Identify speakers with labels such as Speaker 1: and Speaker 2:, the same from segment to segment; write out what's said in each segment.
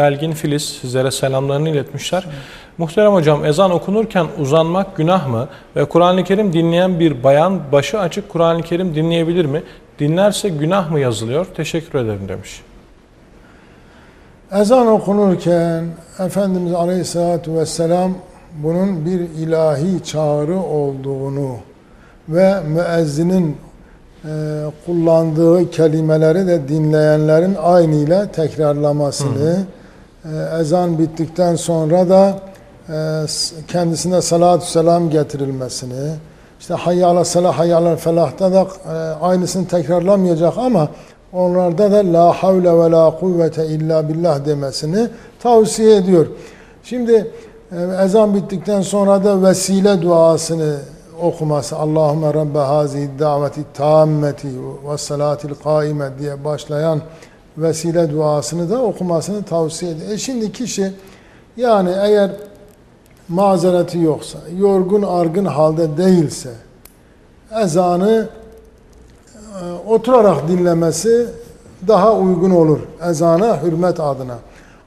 Speaker 1: Belgin Filiz sizlere selamlarını iletmişler. Muhterem hocam ezan okunurken uzanmak günah mı? Ve Kur'an-ı Kerim dinleyen bir bayan başı açık Kur'an-ı Kerim dinleyebilir mi? Dinlerse günah mı yazılıyor? Teşekkür ederim demiş.
Speaker 2: Ezan okunurken Efendimiz Aleyhisselatü Vesselam bunun bir ilahi çağrı olduğunu ve müezzinin e, kullandığı kelimeleri de dinleyenlerin aynıyla tekrarlamasını, e, ezan bittikten sonra da e, kendisine salatü selam getirilmesini, işte hayyala salah hayyala felahta da e, aynısını tekrarlamayacak ama onlarda da la havle ve la kuvvete illa billah demesini tavsiye ediyor. Şimdi e, ezan bittikten sonra da vesile duasını okuması Allahümme Rabbe hazihi daveti tammeti ve salatil kaime diye başlayan vesile duasını da okumasını tavsiye ediyor. E şimdi kişi yani eğer mazereti yoksa, yorgun argın halde değilse ezanı e, oturarak dinlemesi daha uygun olur ezana hürmet adına.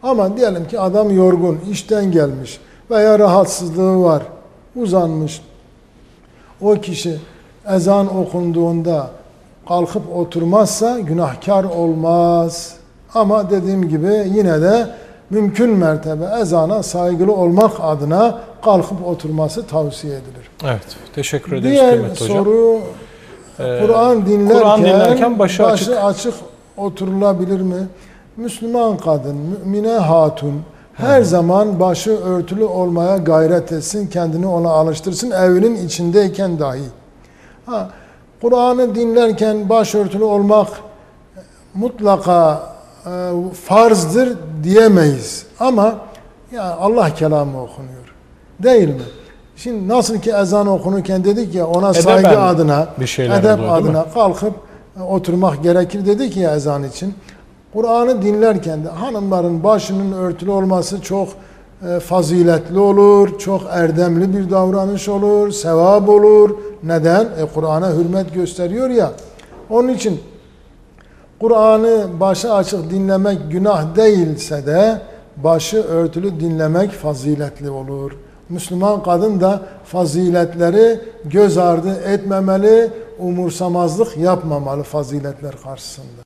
Speaker 2: Ama diyelim ki adam yorgun, işten gelmiş veya rahatsızlığı var, uzanmış. O kişi ezan okunduğunda kalkıp oturmazsa günahkar olmaz. Ama dediğim gibi yine de mümkün mertebe ezana saygılı olmak adına kalkıp oturması tavsiye edilir.
Speaker 1: Evet, teşekkür ederiz
Speaker 2: Diğer
Speaker 1: kıymetli hocam.
Speaker 2: soru
Speaker 1: Ee,
Speaker 2: Kur'an dinlerken,
Speaker 1: Kur'an dinlerken başı açık.
Speaker 2: açık oturulabilir mi? Müslüman kadın, mümine hatun her zaman başı örtülü olmaya gayret etsin, kendini ona alıştırsın evinin içindeyken dahi. Ha, Kur'an'ı dinlerken başörtülü olmak mutlaka e, farzdır diyemeyiz. Ama ya Allah kelamı okunuyor. Değil mi? Şimdi nasıl ki ezan okunurken dedik ya ona
Speaker 1: Edeben
Speaker 2: saygı adına,
Speaker 1: bir
Speaker 2: edep
Speaker 1: oluyor,
Speaker 2: adına kalkıp e, oturmak gerekir dedik ya ezan için. Kur'an'ı dinlerken de hanımların başının örtülü olması çok e, faziletli olur, çok erdemli bir davranış olur, sevap olur. Neden? E, Kur'an'a hürmet gösteriyor ya. Onun için Kur'an'ı başı açık dinlemek günah değilse de başı örtülü dinlemek faziletli olur. Müslüman kadın da faziletleri göz ardı etmemeli, umursamazlık yapmamalı faziletler karşısında.